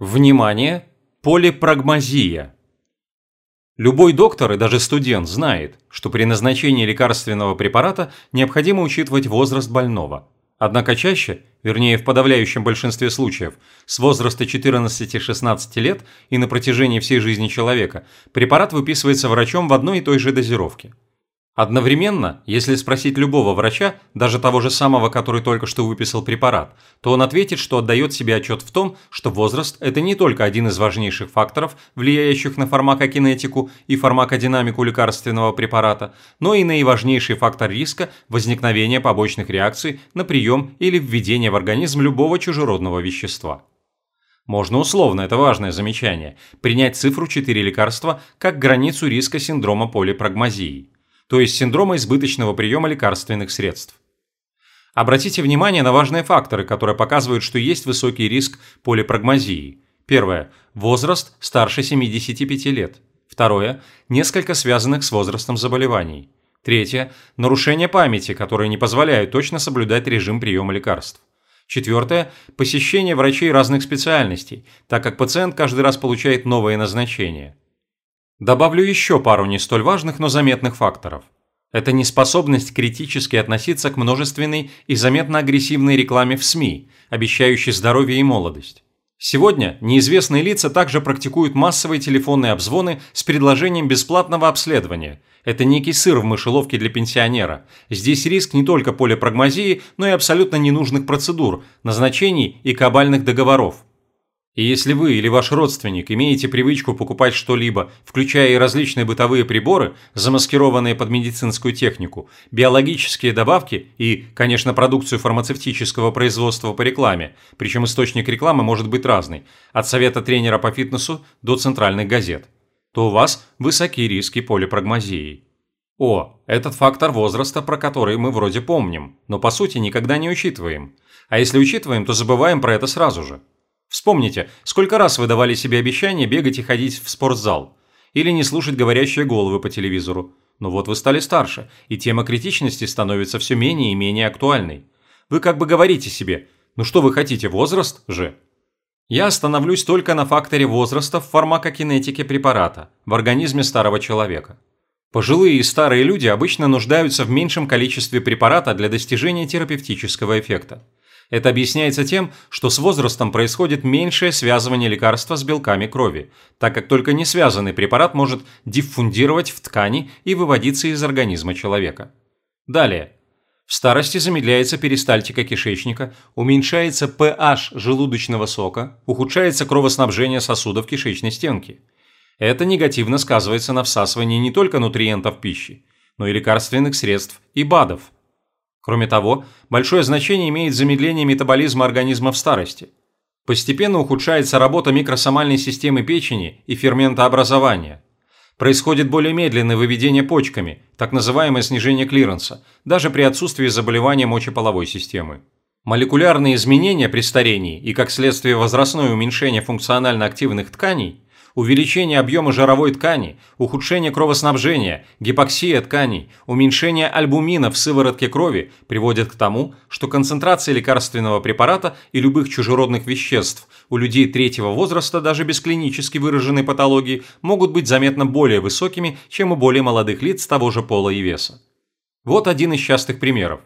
Внимание! Полипрагмазия. Любой доктор и даже студент знает, что при назначении лекарственного препарата необходимо учитывать возраст больного. Однако чаще, вернее в подавляющем большинстве случаев, с возраста 14-16 лет и на протяжении всей жизни человека, препарат выписывается врачом в одной и той же дозировке – Одновременно, если спросить любого врача, даже того же самого, который только что выписал препарат, то он ответит, что отдает себе отчет в том, что возраст – это не только один из важнейших факторов, влияющих на фармакокинетику и фармакодинамику лекарственного препарата, но и наиважнейший фактор риска возникновения побочных реакций на прием или введение в организм любого чужеродного вещества. Можно условно, это важное замечание, принять цифру 4 лекарства как границу риска синдрома полипрагмазии – то есть синдрома избыточного приема лекарственных средств. Обратите внимание на важные факторы, которые показывают, что есть высокий риск полипрагмазии. Первое. Возраст старше 75 лет. Второе. Несколько связанных с возрастом заболеваний. Третье. Нарушение памяти, которые не позволяют точно соблюдать режим приема лекарств. Четвертое – посещение врачей разных специальностей, так как пациент каждый раз получает новые назначения. Добавлю еще пару не столь важных, но заметных факторов. Это неспособность критически относиться к множественной и заметно агрессивной рекламе в СМИ, обещающей здоровье и молодость. Сегодня неизвестные лица также практикуют массовые телефонные обзвоны с предложением бесплатного обследования. Это некий сыр в мышеловке для пенсионера. Здесь риск не только полипрагмазии, но и абсолютно ненужных процедур, назначений и кабальных договоров. И если вы или ваш родственник имеете привычку покупать что-либо, включая и различные бытовые приборы, замаскированные под медицинскую технику, биологические добавки и, конечно, продукцию фармацевтического производства по рекламе, причем источник рекламы может быть разный, от совета тренера по фитнесу до центральных газет, то у вас высокие риски полипрагмазии. О, этот фактор возраста, про который мы вроде помним, но по сути никогда не учитываем. А если учитываем, то забываем про это сразу же. Вспомните, сколько раз вы давали себе обещание бегать и ходить в спортзал. Или не слушать говорящие головы по телевизору. Но вот вы стали старше, и тема критичности становится все менее и менее актуальной. Вы как бы говорите себе, ну что вы хотите, возраст же? Я остановлюсь только на факторе возраста в фармакокинетике препарата в организме старого человека. Пожилые и старые люди обычно нуждаются в меньшем количестве препарата для достижения терапевтического эффекта. Это объясняется тем, что с возрастом происходит меньшее связывание лекарства с белками крови, так как только не связанный препарат может диффундировать в ткани и выводиться из организма человека. Далее. В старости замедляется перистальтика кишечника, уменьшается pH желудочного сока, ухудшается кровоснабжение сосудов кишечной стенки. Это негативно сказывается на всасывании не только нутриентов пищи, но и лекарственных средств и БАДов – Кроме того, большое значение имеет замедление метаболизма организма в старости. Постепенно ухудшается работа микросомальной системы печени и ферментообразования. Происходит более медленное выведение почками, так называемое снижение клиренса, даже при отсутствии заболевания мочеполовой системы. Молекулярные изменения при старении и, как следствие, возрастное уменьшение функционально активных тканей увеличение объема жировой ткани, ухудшение кровоснабжения, гипоксия тканей, уменьшение альбумина в сыворотке крови приводят к тому, что концентрация лекарственного препарата и любых чужеродных веществ у людей третьего возраста даже без клинически выраженной патологии могут быть заметно более высокими, чем у более молодых лиц того же пола и веса. Вот один из частых примеров.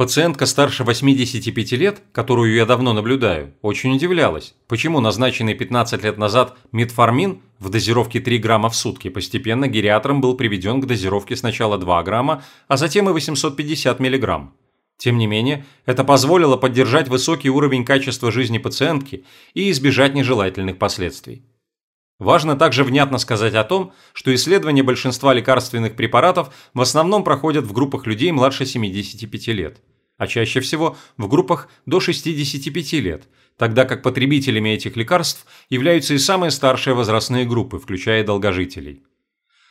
Пациентка старше 85 лет, которую я давно наблюдаю, очень удивлялась, почему назначенный 15 лет назад метформин в дозировке 3 грамма в сутки постепенно гериатром был приведен к дозировке сначала 2 грамма, а затем и 850 миллиграмм. Тем не менее, это позволило поддержать высокий уровень качества жизни пациентки и избежать нежелательных последствий. Важно также внятно сказать о том, что исследования большинства лекарственных препаратов в основном проходят в группах людей младше 75 лет а чаще всего в группах до 65 лет, тогда как потребителями этих лекарств являются и самые старшие возрастные группы, включая долгожителей.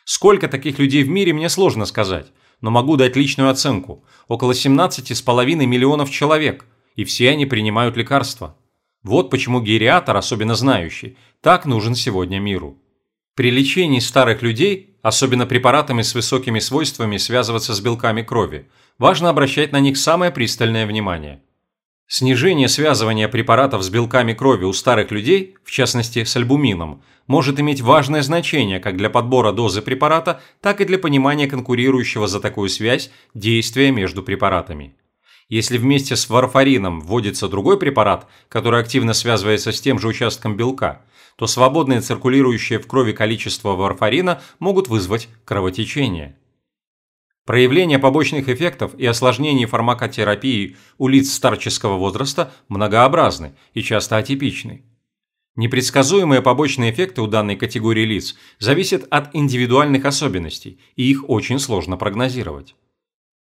Сколько таких людей в мире, мне сложно сказать, но могу дать личную оценку – около 17,5 миллионов человек, и все они принимают лекарства. Вот почему гериатор, особенно знающий, так нужен сегодня миру. При лечении старых людей, особенно препаратами с высокими свойствами связываться с белками крови, важно обращать на них самое пристальное внимание. Снижение связывания препаратов с белками крови у старых людей, в частности с альбумином, может иметь важное значение как для подбора дозы препарата, так и для понимания конкурирующего за такую связь действия между препаратами. Если вместе с варфарином вводится другой препарат, который активно связывается с тем же участком белка, то свободное циркулирующее в крови количество варфарина могут вызвать кровотечение. Проявления побочных эффектов и осложнений фармакотерапии у лиц старческого возраста многообразны и часто атипичны. Непредсказуемые побочные эффекты у данной категории лиц зависят от индивидуальных особенностей, и их очень сложно прогнозировать.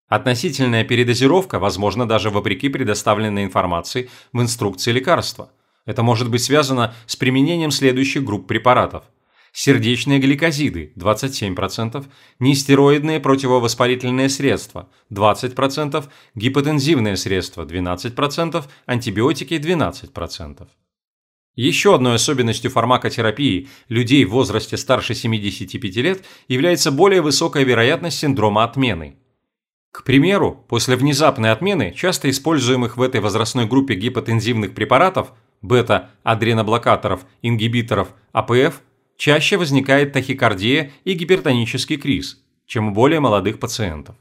Относительная передозировка возможна даже вопреки предоставленной информации в инструкции лекарства. Это может быть связано с применением следующих групп препаратов – сердечные гликозиды – 27%, нестероидные противовоспалительные средства – 20%, гипотензивные средства – 12%, антибиотики – 12%. Еще одной особенностью фармакотерапии людей в возрасте старше 75 лет является более высокая вероятность синдрома отмены. К примеру, после внезапной отмены часто используемых в этой возрастной группе гипотензивных препаратов – бета-адреноблокаторов, ингибиторов АПФ – чаще возникает тахикардия и гипертонический криз, чем у более молодых пациентов.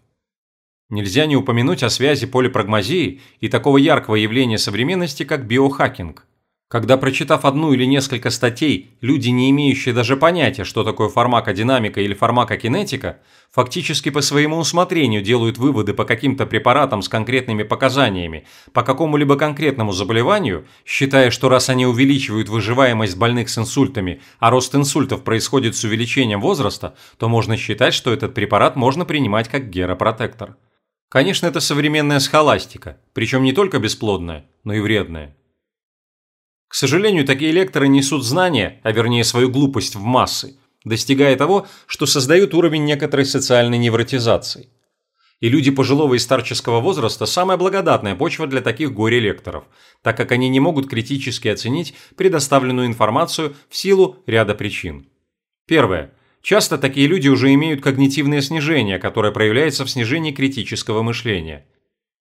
Нельзя не упомянуть о связи полипрагмазии и такого яркого явления современности, как биохакинг. Когда, прочитав одну или несколько статей, люди, не имеющие даже понятия, что такое фармакодинамика или фармакокинетика, фактически по своему усмотрению делают выводы по каким-то препаратам с конкретными показаниями по какому-либо конкретному заболеванию, считая, что раз они увеличивают выживаемость больных с инсультами, а рост инсультов происходит с увеличением возраста, то можно считать, что этот препарат можно принимать как геропротектор. Конечно, это современная схоластика, причем не только бесплодная, но и вредная. К сожалению, такие лекторы несут знания, а вернее свою глупость в массы, достигая того, что создают уровень некоторой социальной невротизации. И люди пожилого и старческого возраста – самая благодатная почва для таких горе-лекторов, так как они не могут критически оценить предоставленную информацию в силу ряда причин. Первое. Часто такие люди уже имеют когнитивное снижение, которое проявляется в снижении критического мышления –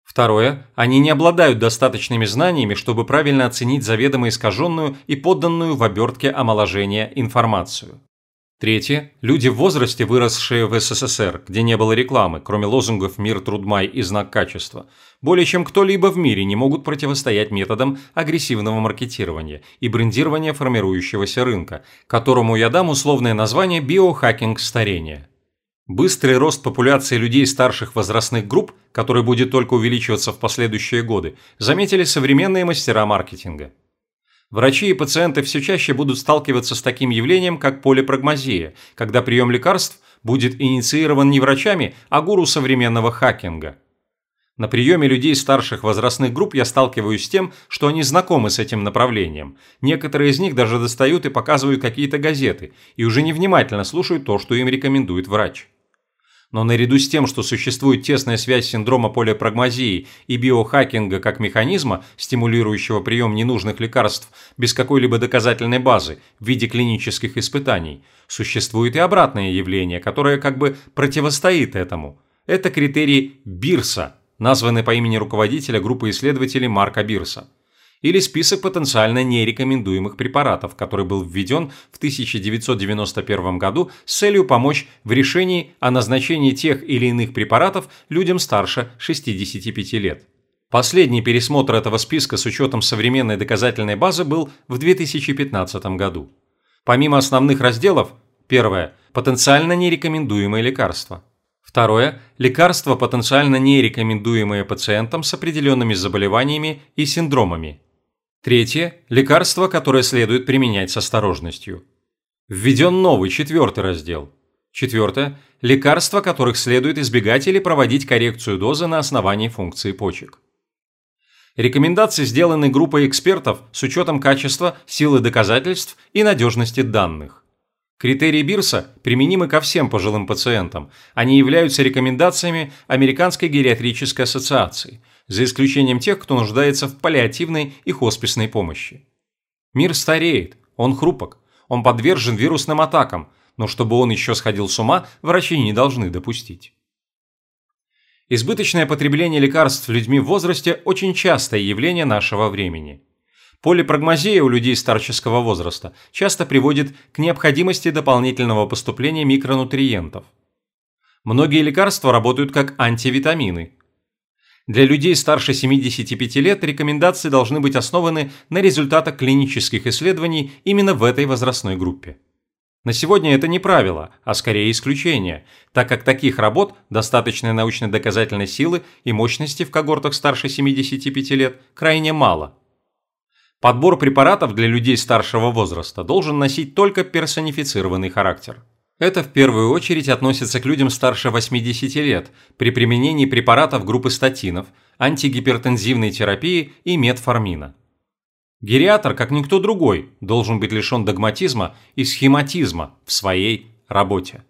Второе. Они не обладают достаточными знаниями, чтобы правильно оценить заведомо искаженную и подданную в обертке омоложения информацию. Третье. Люди в возрасте, выросшие в СССР, где не было рекламы, кроме лозунгов «Мир, Трудмай» и «Знак качества», более чем кто-либо в мире не могут противостоять методам агрессивного маркетирования и брендирования формирующегося рынка, которому я дам условное название «биохакинг старения». Быстрый рост популяции людей старших возрастных групп, который будет только увеличиваться в последующие годы, заметили современные мастера маркетинга. Врачи и пациенты все чаще будут сталкиваться с таким явлением, как полипрагмазия, когда прием лекарств будет инициирован не врачами, а гуру современного хакинга. На приеме людей старших возрастных групп я сталкиваюсь с тем, что они знакомы с этим направлением. Некоторые из них даже достают и показывают какие-то газеты и уже невнимательно слушают то, что им рекомендует врач. Но наряду с тем, что существует тесная связь синдрома полипрагмазии и биохакинга как механизма, стимулирующего прием ненужных лекарств без какой-либо доказательной базы в виде клинических испытаний, существует и обратное явление, которое как бы противостоит этому. Это критерий Бирса, названный по имени руководителя группы исследователей Марка Бирса или список потенциально нерекомендуемых препаратов, который был введен в 1991 году с целью помочь в решении о назначении тех или иных препаратов людям старше 65 лет. Последний пересмотр этого списка с учетом современной доказательной базы был в 2015 году. Помимо основных разделов, первое – потенциально нерекомендуемые лекарства. Второе – лекарства, потенциально нерекомендуемые пациентам с определенными заболеваниями и синдромами. Третье – лекарства, которые следует применять с осторожностью. Введен новый, четвертый раздел. Четвертое – лекарства, которых следует избегать или проводить коррекцию дозы на основании функции почек. Рекомендации сделаны группой экспертов с учетом качества, силы доказательств и надежности данных. Критерии Бирса применимы ко всем пожилым пациентам. Они являются рекомендациями Американской гериатрической ассоциации – за исключением тех, кто нуждается в паллиативной и хосписной помощи. Мир стареет, он хрупок, он подвержен вирусным атакам, но чтобы он еще сходил с ума, врачи не должны допустить. Избыточное потребление лекарств людьми в возрасте – очень частое явление нашего времени. Полипрагмазия у людей старческого возраста часто приводит к необходимости дополнительного поступления микронутриентов. Многие лекарства работают как антивитамины. Для людей старше 75 лет рекомендации должны быть основаны на результатах клинических исследований именно в этой возрастной группе. На сегодня это не правило, а скорее исключение, так как таких работ достаточной научно-доказательной силы и мощности в когортах старше 75 лет крайне мало. Подбор препаратов для людей старшего возраста должен носить только персонифицированный характер. Это в первую очередь относится к людям старше 80 лет при применении препаратов группы статинов, антигипертензивной терапии и метформина. Гериатр, как никто другой, должен быть лишен догматизма и схематизма в своей работе.